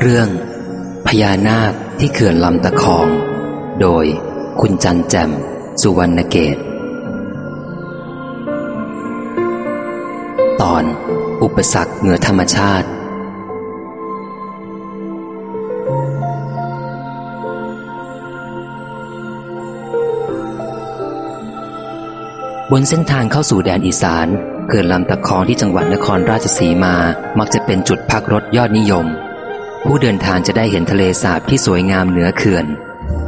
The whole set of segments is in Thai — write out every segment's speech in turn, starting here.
เรื่อง พญานาคที่เขื่อนลำตะคอง โดยคุณจันแจมสุวรรณเกต ตอน อุปสรรคเหนือธรรมชาติ บนเส้นทางเข้าสู่แดนอีสาน ขื่อนลำตะคองที่จังหวัดนครราชสีมา มักจะเป็นจุดพักรถยอดนิยม ผู้เดินทางจะได้เห็นทะเลสาบที่สวยงามเหนือเขื่อน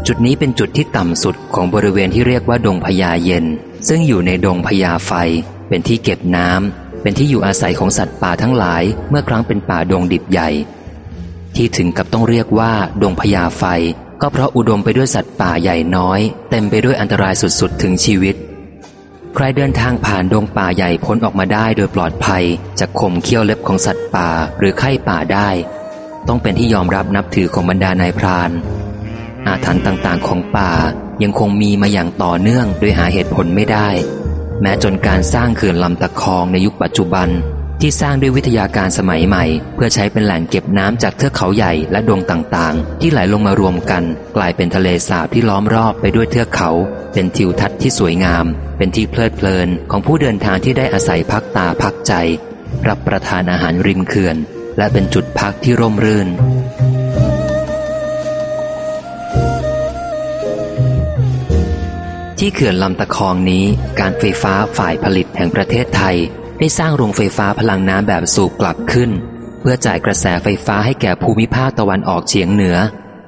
จุดนี้เป็นจุดที่ต่ำสุดของบริเวณที่เรียกว่าดงพญาเย็น ซึ่งอยู่ในดงพญาไฟ เป็นที่เก็บน้ำเป็นที่อยู่อาศัยของสัตว์ป่าทั้งหลาย เมื่อครั้งเป็นป่าดงดิบใหญ่ ที่ถึงกับต้องเรียกว่า ดงพญาไฟ ก็เพราะอุดมไปด้วยสัตว์ป่าใหญ่น้อย เต็มไปด้วยอันตรายสุดๆ ถึงชีวิต ใครเดินทางผ่านดงป่าใหญ่พ้นออกมาได้โดยปลอดภัยจากข่มเขี้ยวเล็บของสัตว์ป่าหรือไข้ป่าได้ ต้องเป็นที่ยอมรับนับถือของบรรดานายพราน อาถรรพ์ต่างๆของป่ายังคงมีมาอย่างต่อเนื่องโดยหาเหตุผลไม่ได้ แม้จนการสร้างเขื่อนลำตะคองในยุคปัจจุบัน ที่สร้างด้วยวิทยาการสมัยใหม่ เพื่อใช้เป็นแหล่งเก็บน้ำจากเทือกเขาใหญ่และดงต่างๆ ที่ไหลลงมารวมกัน กลายเป็นทะเลสาบที่ล้อมรอบไปด้วยเทือกเขา เป็นทิวทัศน์ที่สวยงาม เป็นที่เพลิดเพลินของผู้เดินทางที่ได้อาศัยพักตาพักใจ รับประทานอาหารริมเขื่อน และเป็นจุดพักที่ร่มรื่นที่เขื่อนลำตะคองนี้ การไฟฟ้าฝ่ายผลิตแห่งประเทศไทย ได้สร้างโรงไฟฟ้าพลังน้ำแบบสูบกลับขึ้น เพื่อจ่ายกระแสไฟฟ้าให้แก่ภูมิภาคตะวันออกเฉียงเหนือ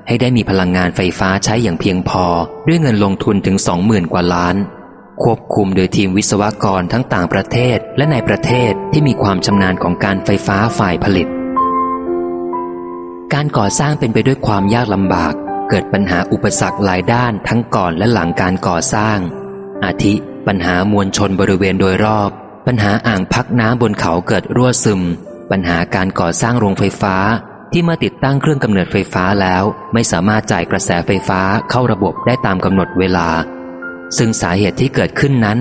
ให้ได้มีพลังงานไฟฟ้าใช้อย่างเพียงพอ ด้วยเงินลงทุนถึงสองหมื่นกว่าล้าน ควบคุมโดยทีมวิศวกรทั้งต่างประเทศและในประเทศที่มีความชำนาญของการไฟฟ้าฝ่ายผลิต การก่อสร้างเป็นไปด้วยความยากลำบาก เกิดปัญหาอุปสรรคหลายด้านทั้งก่อนและหลังการก่อสร้าง อาทิ ปัญหามวลชนบริเวณโดยรอบ ปัญหาอ่างพักน้ำบนเขาเกิดรั่วซึม ปัญหาการก่อสร้างโรงไฟฟ้าที่เมื่อติดตั้งเครื่องกำเนิดไฟฟ้าแล้ว ไม่สามารถจ่ายกระแสไฟฟ้าเข้าระบบได้ตามกำหนดเวลา ซึ่งสาเหตุที่เกิดขึ้นนั้น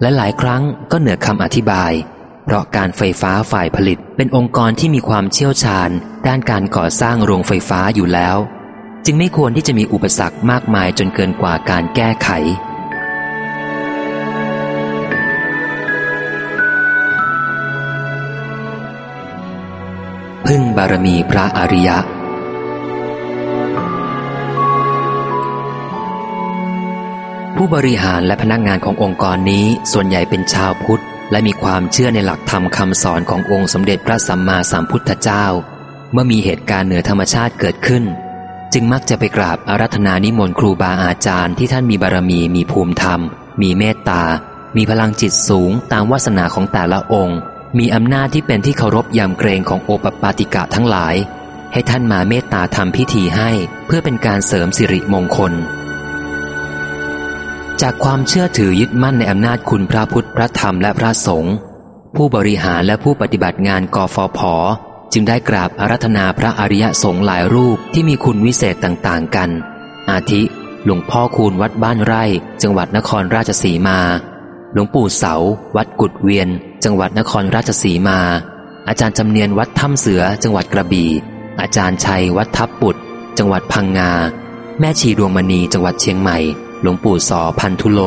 และหลายครั้งก็เหนือคำอธิบาย เพราะการไฟฟ้าฝ่ายผลิตเป็นองค์กรที่มีความเชี่ยวชาญ ด้านการก่อสร้างโรงไฟฟ้าอยู่แล้ว จึงไม่ควรที่จะมีอุปสรรคมากมายจนเกินกว่าการแก้ไข พึ่งบารมีพระอริยะ ผู้บริหารและพนักงานขององค์กรนี้ส่วนใหญ่เป็นชาวพุทธ และมีความเชื่อในหลักธรรมคำสอนขององค์สมเด็จพระสัมมาสัมพุทธเจ้า เมื่อมีเหตุการณ์เหนือธรรมชาติเกิดขึ้น จึงมักจะไปกราบอารัธนานิมนต์ครูบาอาจารย์ที่ท่านมีบารมีมีภูมิธรรม มีเมตตา มีพลังจิตสูงตามวาสนาของแต่ละองค์ มีอำนาจที่เป็นที่เคารพยำเกรงของโอปปาติกะทั้งหลาย ให้ท่านมาเมตตาทำพิธีให้เพื่อเป็นการเสริมสิริมงคล จากความเชื่อถือยึดมั่นในอำนาจคุณพระพุทธพระธรรมและพระสงฆ์ผู้บริหารและผู้ปฏิบัติงานกฟผ จึงได้กราบอารัธนาพระอริยสงฆ์หลายรูปที่มีคุณวิเศษต่างๆ กัน อาทิ หลวงพ่อคูณวัดบ้านไร่ จังหวัดนครราชสีมา หลวงปู่เสา วัดกุดเวียน จังหวัดนครราชสีมา อาจารย์จำเนียนวัดถ้ำเสือ จังหวัดกระบี่ อาจารย์ชัยวัดทับปุดจังหวัดพังงา แม่ชีดวงมณีจังหวัดเชียงใหม่ หลวงปู่สอพันธุโล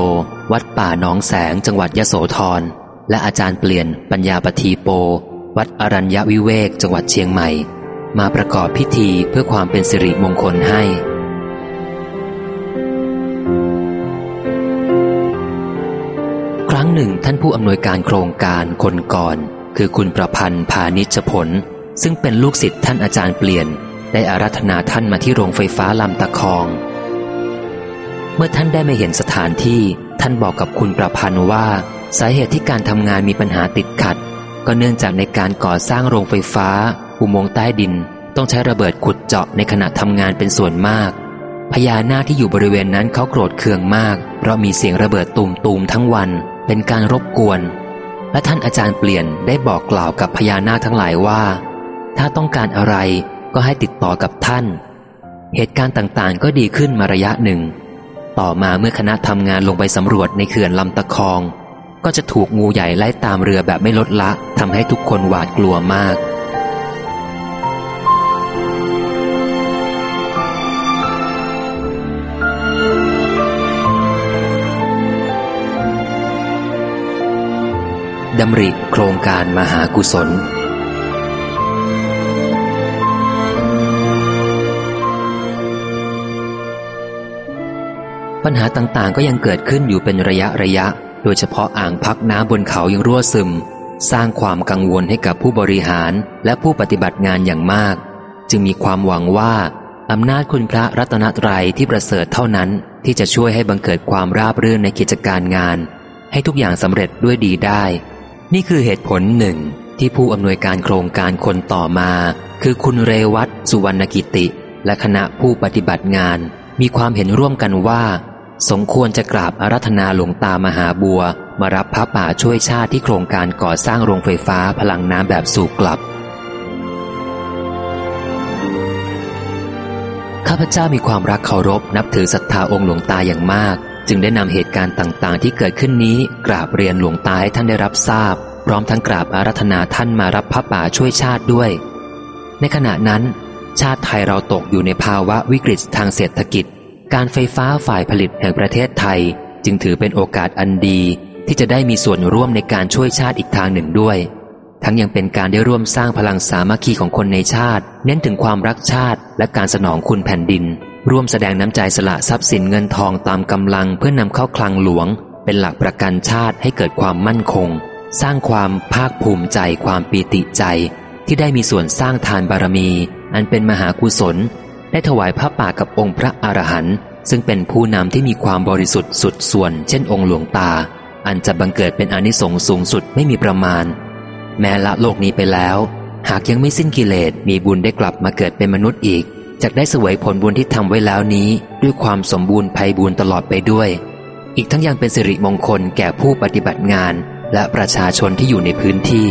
วัดป่าหนองแสง จังหวัดยโสธร และอาจารย์เปลี่ยนปัญญาปทีโป วัดอรัญญวิเวก จังหวัดเชียงใหม่ มาประกอบพิธีเพื่อความเป็นสิริมงคลให้ หนึ่งท่านผู้อำนวยการโครงการคนก่อน คือคุณประพันธ์พานิชผล ซึ่งเป็นลูกศิษย์ท่านอาจารย์เปลี่ยน ได้อารัธนาท่านมาที่โรงไฟฟ้าลำตะคอง เมื่อท่านได้มาเห็นสถานที่ท่านบอกกับคุณประพันธ์ว่า สาเหตุที่การทำงานมีปัญหาติดขัด ก็เนื่องจากในการก่อสร้างโรงไฟฟ้า อุโมงค์ใต้ดิน ต้องใช้ระเบิดขุดเจาะในขณะทำงานเป็นส่วนมากพญานาคที่อยู่บริเวณนั้นเขาโกรธเคืองมาก เพราะมีเสียงระเบิดตูมๆทั้งวัน เป็นการรบกวน และท่านอาจารย์เปลี่ยนได้บอกกล่าวกับพญานาคทั้งหลายว่า ถ้าต้องการอะไรก็ให้ติดต่อกับท่าน เหตุการณ์ต่างๆ ก็ดีขึ้นมาระยะหนึ่ง ต่อมาเมื่อคณะทำงานลงไปสำรวจในเขื่อนลำตะคอง ก็จะถูกงูใหญ่ไล่ตามเรือแบบไม่ลดละทำให้ทุกคนหวาดกลัวมาก ดำริโครงการมหากุศล ปัญหาต่างๆก็ยังเกิดขึ้นอยู่เป็นระยะระยะ โดยเฉพาะอ่างพักน้ำบนเขายังรั่วซึม สร้างความกังวลให้กับผู้บริหารและผู้ปฏิบัติงานอย่างมาก จึงมีความหวังว่าอำนาจคุณพระรัตนตรัยที่ประเสริฐเท่านั้น ที่จะช่วยให้บังเกิดความราบรื่นในกิจการงาน ให้ทุกอย่างสำเร็จด้วยดีได้ นี่คือเหตุผลหนึ่งที่ผู้อำนวยการโครงการคนต่อมา คือคุณเรวัตสุวรรณกิติ และคณะผู้ปฏิบัติงาน มีความเห็นร่วมกันว่า สมควรจะกราบอารัธนาหลวงตามหาบัว มารับพระป่าช่วยชาติที่โครงการก่อสร้างโรงไฟฟ้าพลังน้ำแบบสูบกลับ ข้าพเจ้ามีความรักเคารพนับถือศรัทธาองค์หลวงตาอย่างมาก จึงได้นำเหตุการณ์ต่างๆ ที่เกิดขึ้นนี้กราบเรียนหลวงตาให้ท่านได้รับทราบ พร้อมทั้งกราบอารัธนาท่านมารับพระป่าช่วยชาติด้วย ในขณะนั้น ชาติไทยเราตกอยู่ในภาวะวิกฤตทางเศรษฐกิจ การไฟฟ้าฝ่ายผลิตแห่งประเทศไทย จึงถือเป็นโอกาสอันดี ที่จะได้มีส่วนร่วมในการช่วยชาติอีกทางหนึ่งด้วย ทั้งยังเป็นการได้ร่วมสร้างพลังสามัคคีของคนในชาติ เน้นถึงความรักชาติและการสนองคุณแผ่นดิน ร่วมแสดงน้ำใจสละทรัพย์สินเงินทองตามกำลังเพื่อนำเข้าคลังหลวง เป็นหลักประกันชาติให้เกิดความมั่นคง สร้างความภาคภูมิใจความปีติใจ ที่ได้มีส่วนสร้างทานบารมี อันเป็นมหากุศล ได้ถวายพระป่ากับองค์พระอรหันต์ซึ่งเป็นผู้นำที่มีความบริสุทธิ์สุดส่วน เช่นองค์หลวงตา อันจะบังเกิดเป็นอนิสงส์สูงสุดไม่มีประมาณ แม้ละโลกนี้ไปแล้ว หากยังไม่สิ้นกิเลสมีบุญได้กลับมาเกิดเป็นมนุษย์อีก จะได้เสวยผลบุญที่ทำไว้แล้วนี้ ด้วยความสมบูรณ์ภัยบุญตลอดไปด้วย อีกทั้งยังเป็นสิริมงคลแก่ผู้ปฏิบัติงาน และประชาชนที่อยู่ในพื้นที่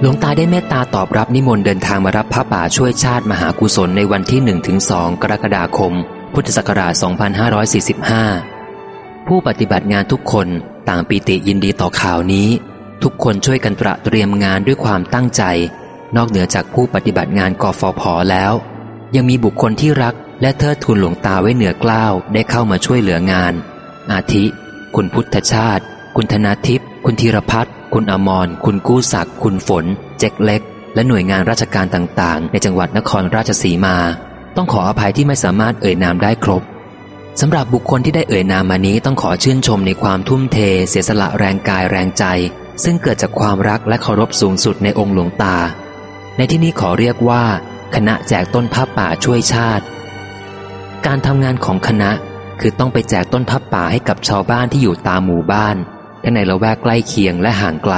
หลวงตาได้เมตตาตอบรับนิมนต์เดินทางมารับพระป่าช่วยชาติมหากุศลในวันที่1-2กรกฎาคม พุทธศักราช 2545 ผู้ปฏิบัติงานทุกคนต่างปีติยินดีต่อข่าวนี้ ทุกคนช่วยกันตระเตรียมงานด้วยความตั้งใจ นอกเหนือจากผู้ปฏิบัติงานกฟผแล้ว ยังมีบุคคลที่รักและเทิดทูนหลวงตาไว้เหนือกล้าวได้เข้ามาช่วยเหลืองาน อาทิ คุณพุทธชาติ คุณธนาทิพย์คุณธีรพัฒน์คุณอมร คุณกู้ศักดิ์คุณฝน เจ็กเล็ก และหน่วยงานราชการต่างๆ ในจังหวัดนครราชสีมา ต้องขออภัยที่ไม่สามารถเอ่ยนามได้ครบสำหรับบุคคลที่ได้เอ่ยนามมานี้ต้องขอชื่นชมในความทุ่มเท เสียสละแรงกายแรงใจ ซึ่งเกิดจากความรักและเคารพสูงสุดในองค์หลวงตา ในที่นี้ขอเรียกว่า คณะแจกต้นผ้าป่าช่วยชาติ การทำงานของคณะคือต้องไปแจกต้นผ้าป่าให้กับชาวบ้านที่อยู่ตามหมู่บ้านทั้งในละแวกใกล้เคียงและห่างไกล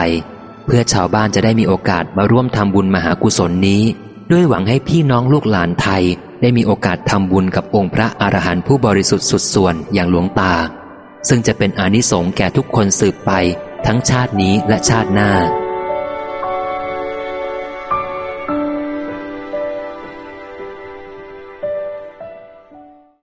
เพื่อชาวบ้านจะได้มีโอกาสมาร่วมทำบุญมหากุศลนี้ ด้วยหวังให้พี่น้องลูกหลานไทย ได้มีโอกาสทำบุญกับองค์พระอรหันต์ผู้บริสุทธิ์สุดส่วนอย่างหลวงตา ซึ่งจะเป็นอานิสงส์แก่ทุกคนสืบไป ทั้งชาตินี้และชาติหน้า